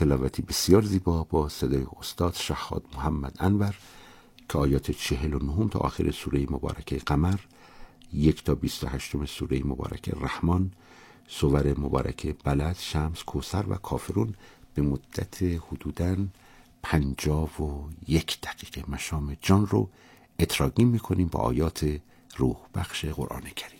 تلاوتی بسیار زیبا با صدای استاد شحات محمد انور که آیات چهل و نهم تا آخر سوره مبارکه قمر یک تا بیست و هشتم سوره مبارکه رحمان سوره مبارکه بلد شمس کوثر و کافرون به مدت حدوداً پنجاه و یک دقیقه مشام جان رو عطرآگین می‌کنیم با آیات روح بخش قرآن کریم.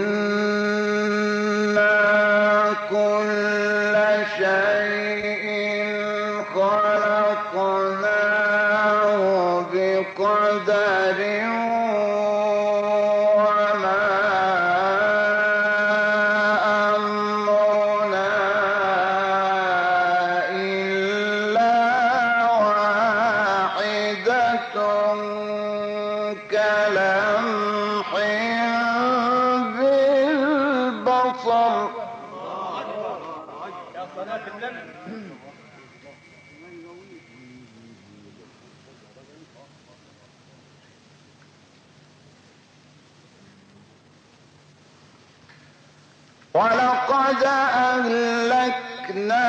ولقد أهلكنا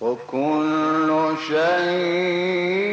وكل شيء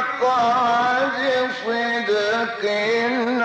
مقعد صدق عند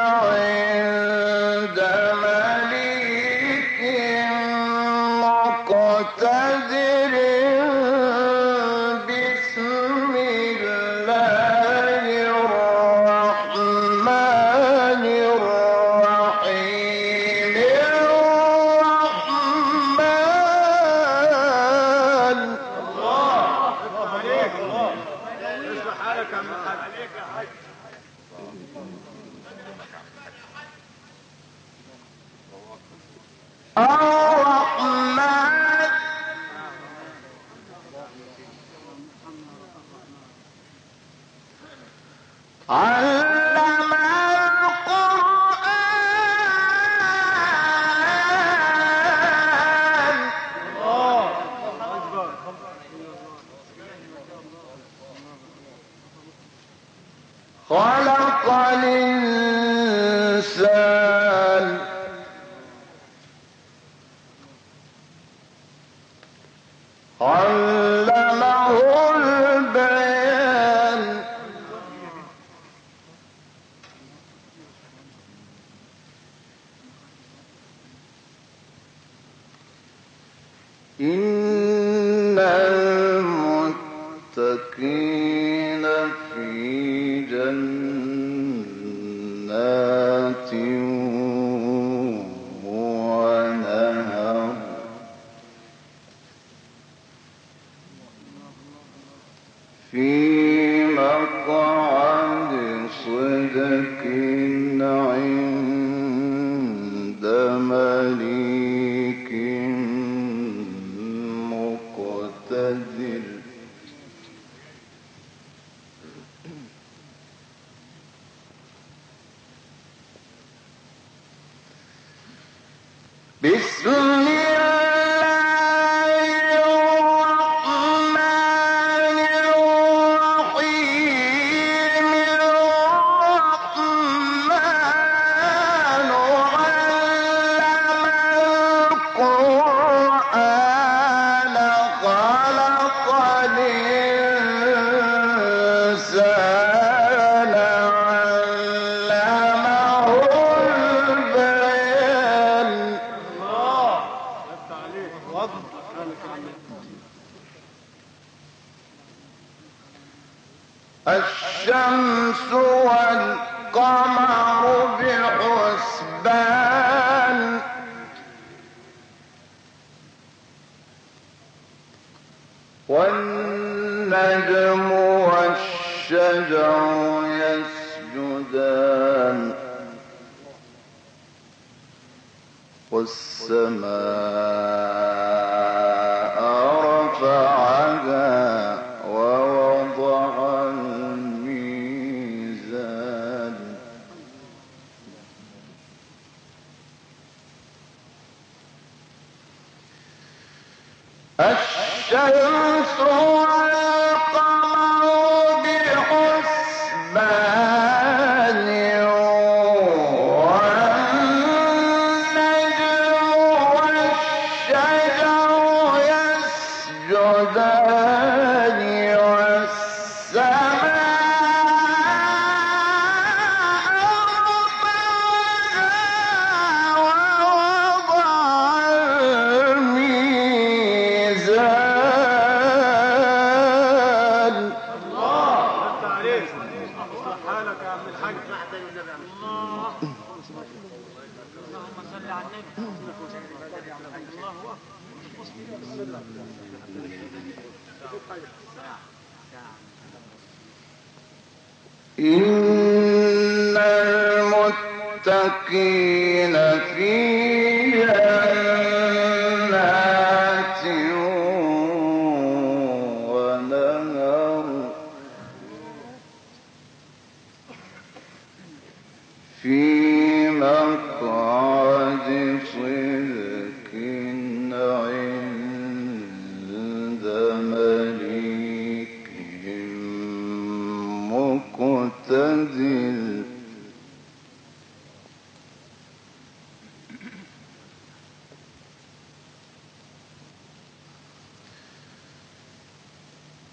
الشمس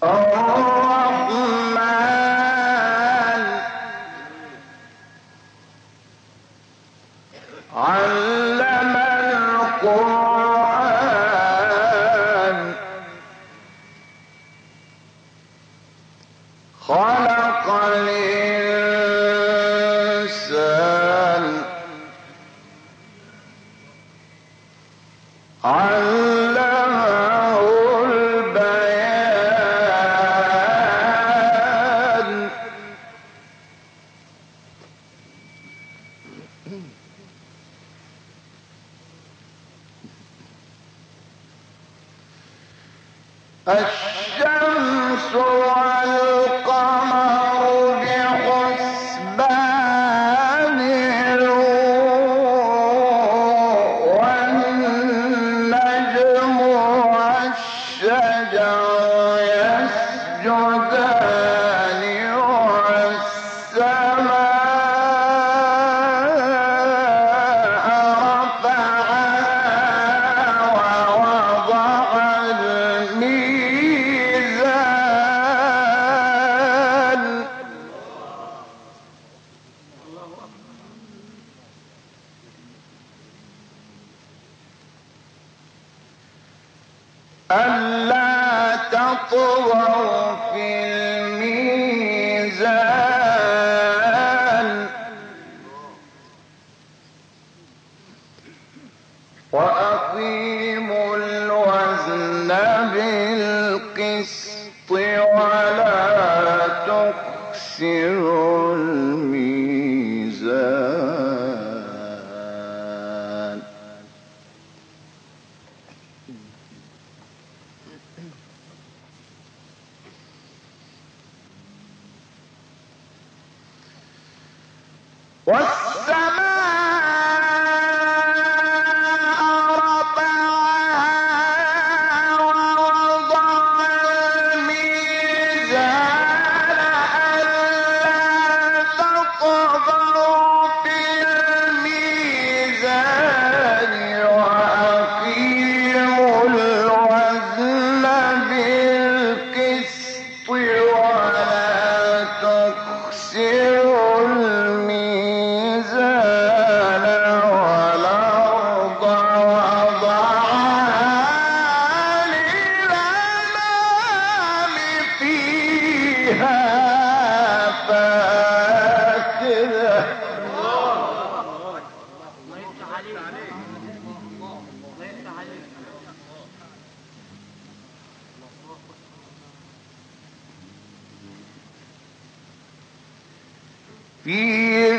الرحمن ألا تطغوا في الميزان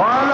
One.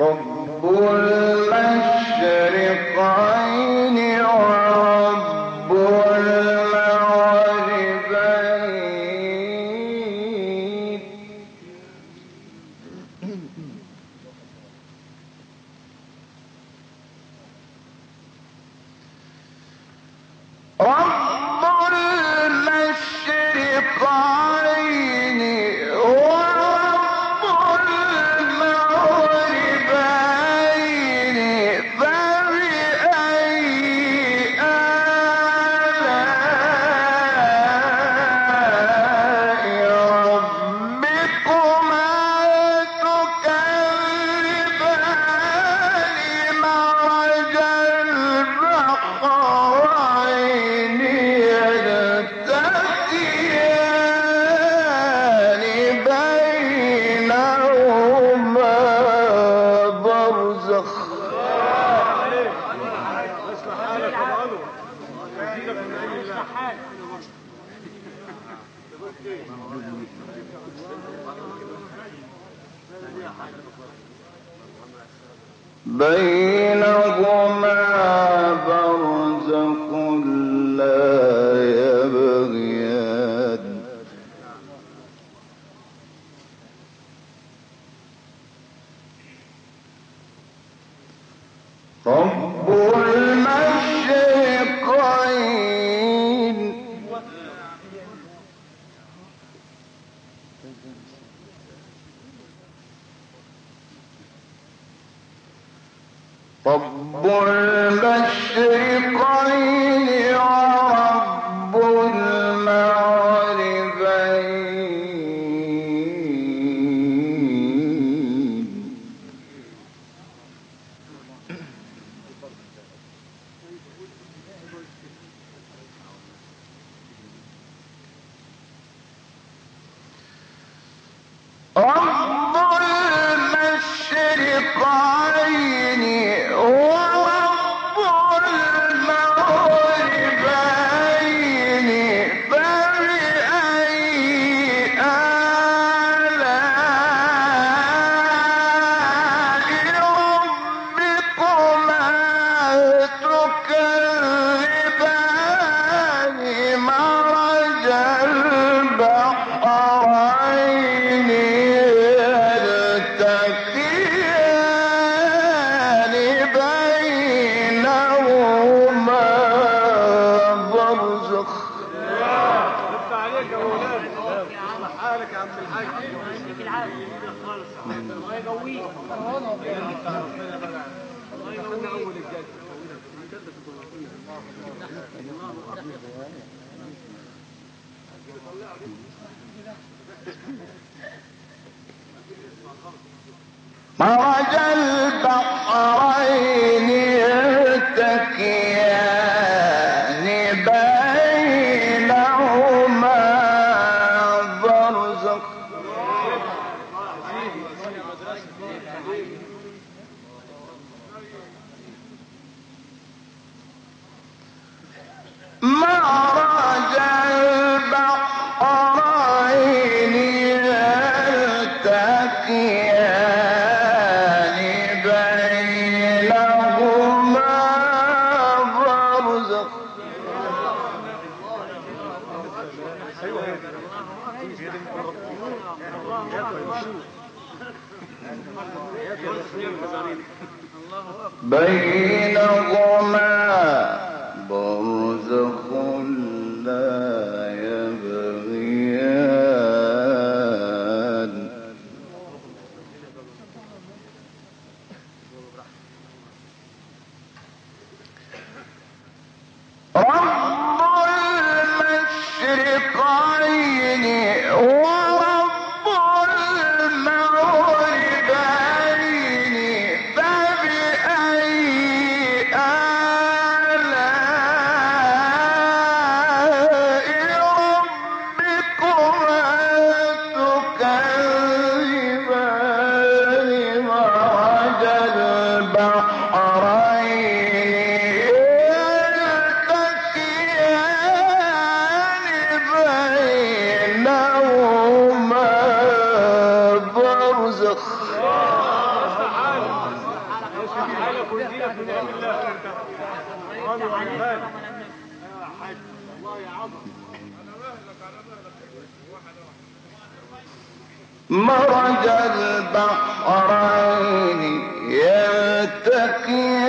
رب المشرقين رب المشرقين مرج البحرين مرج البحرين يلتقيان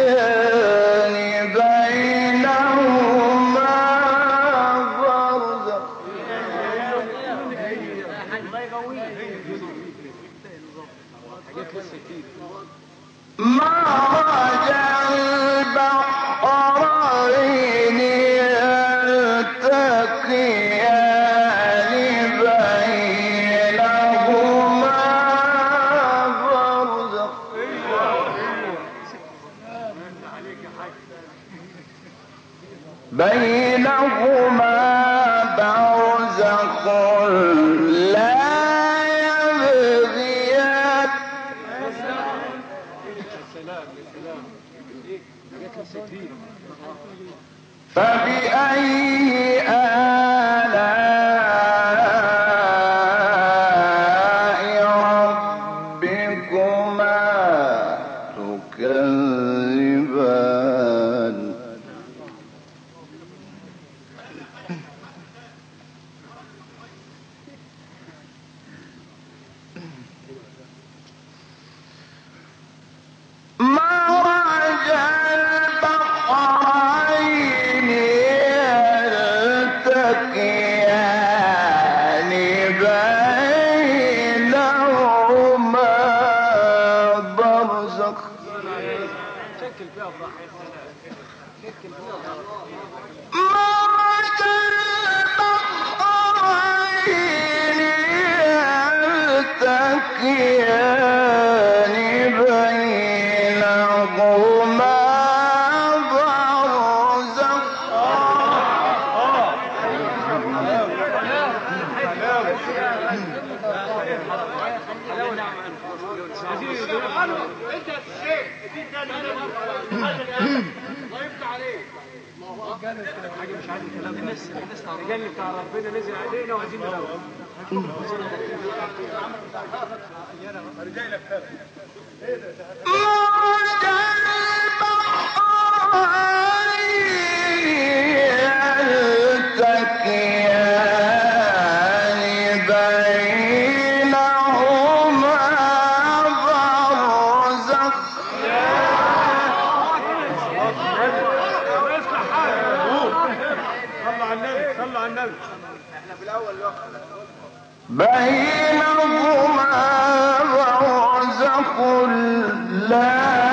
برزخ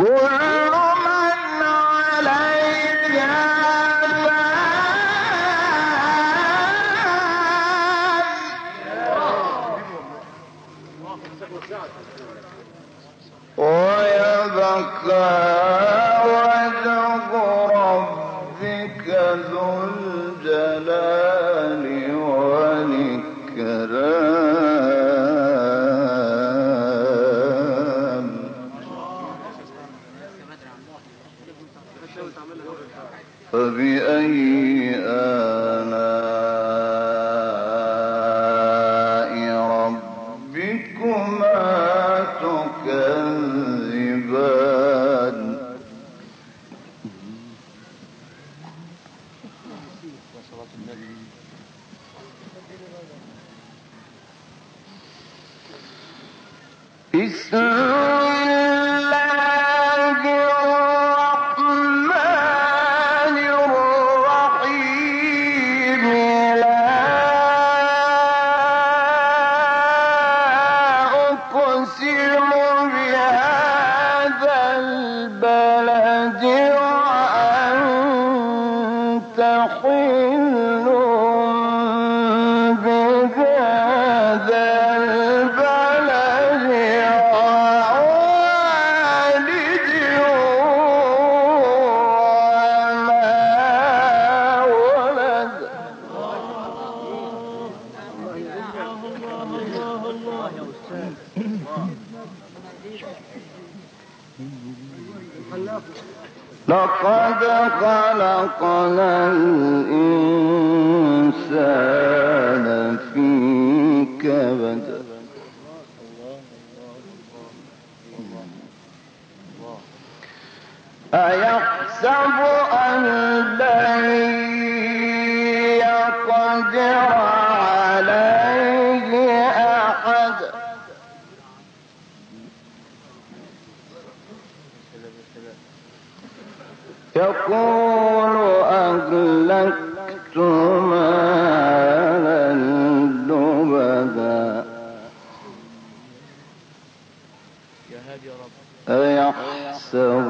قل لقد خلقنا الإنسان في كبد أيحسب أن لن يقول أهلكت مالا دبدا أيحسب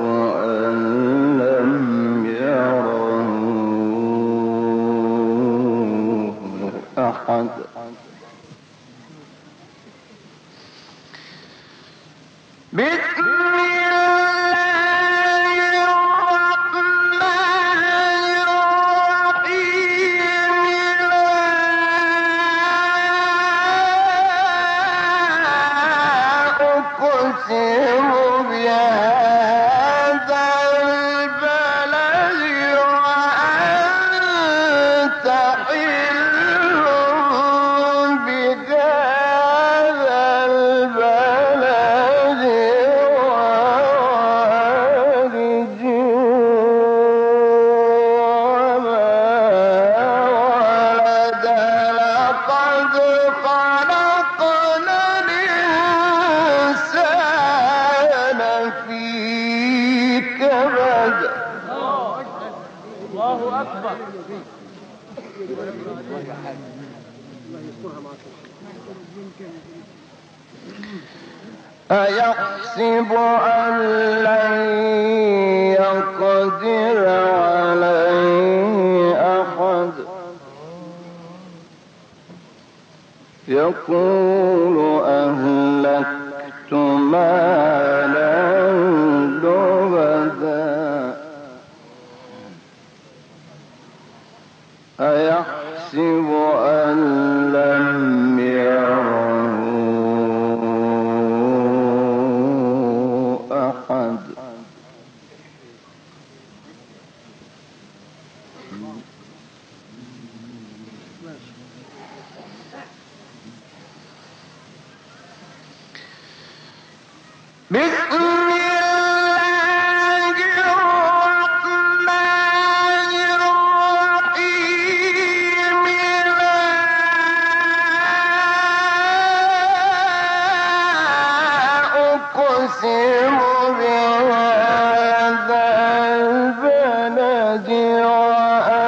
البلد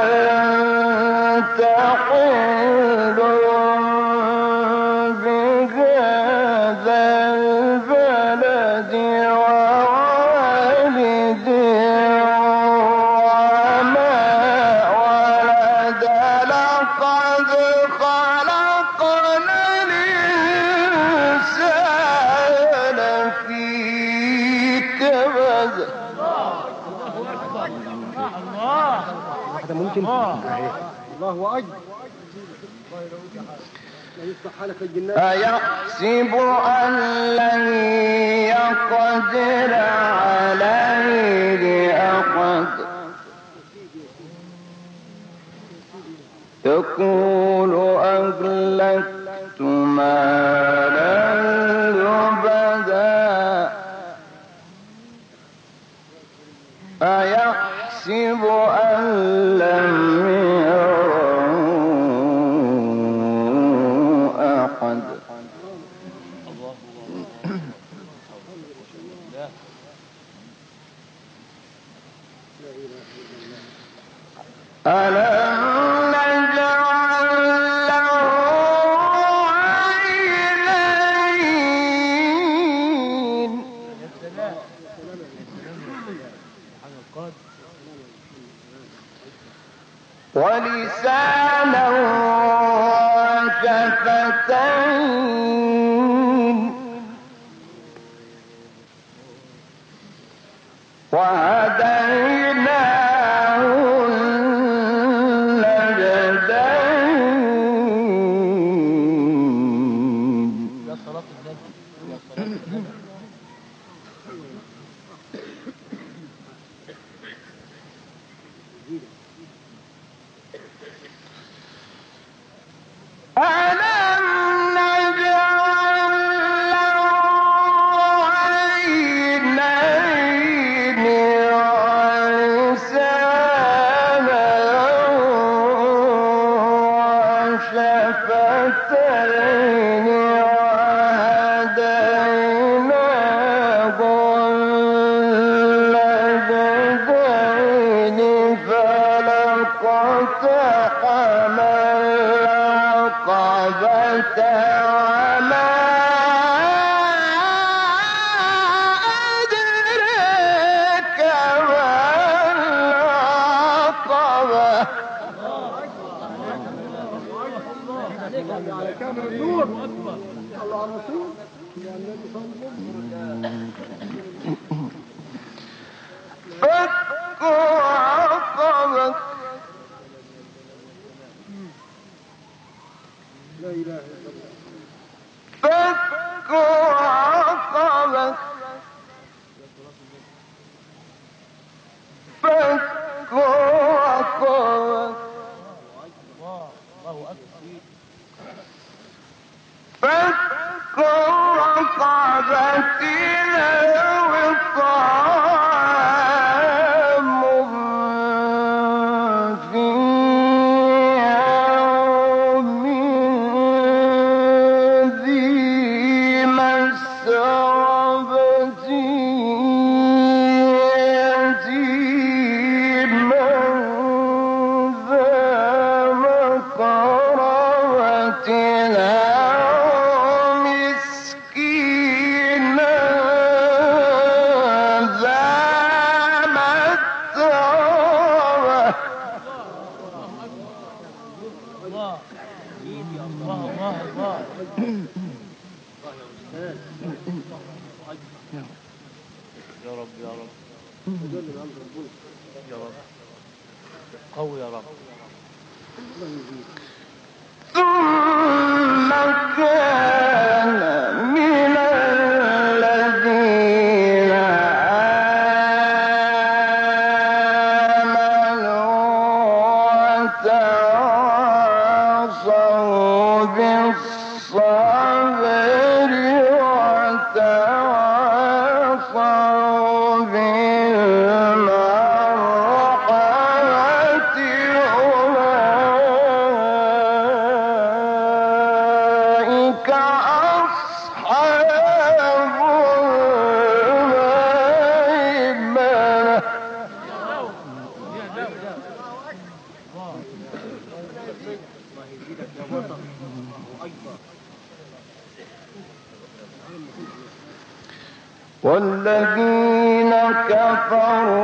أيحسب Why? العقبة phone.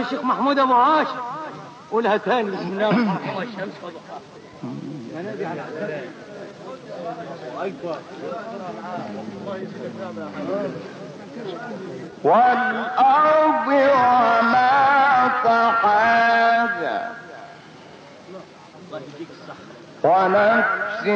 الشيخ محمود أبو عاش. قولها تاني بسم الله الرحمن الرحيم. والأرض وما طحاها ونفس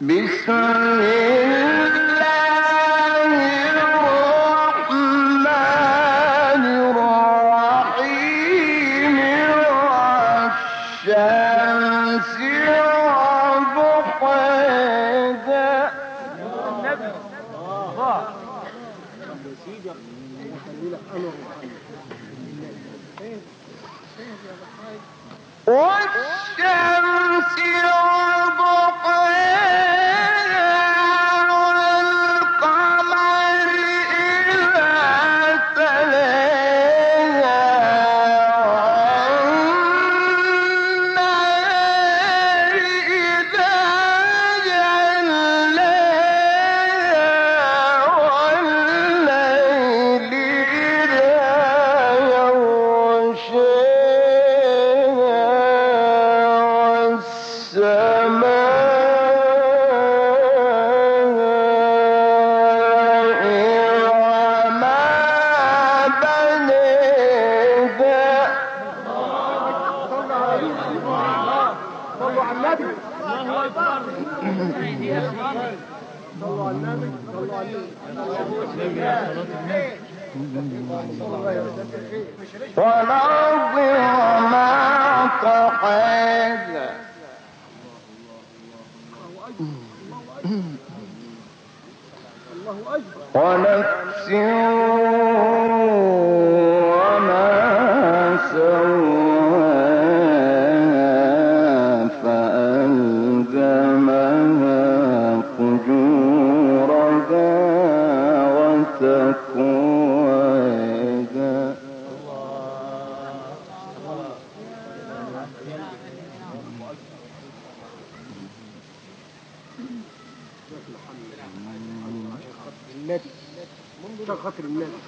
Bismillah. ونفس فقر الناس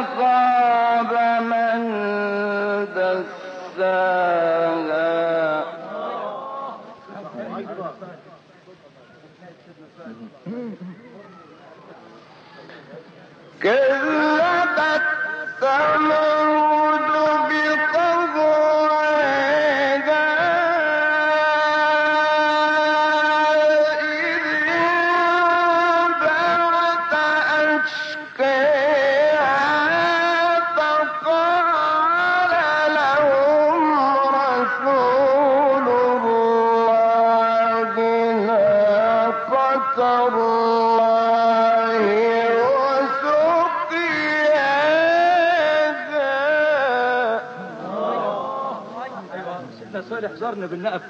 وخاب من دساها. كذب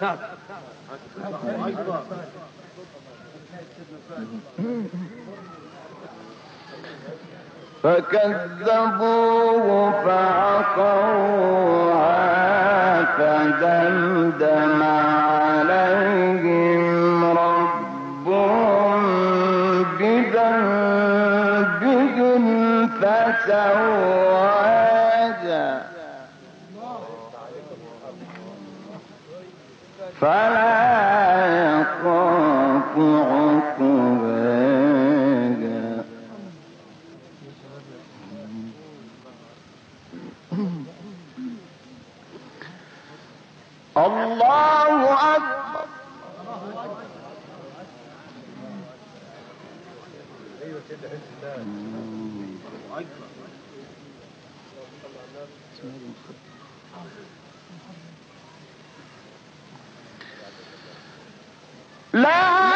الأبتار فكذبوه فعقوها فدمدم عليهم الله أكبر. لا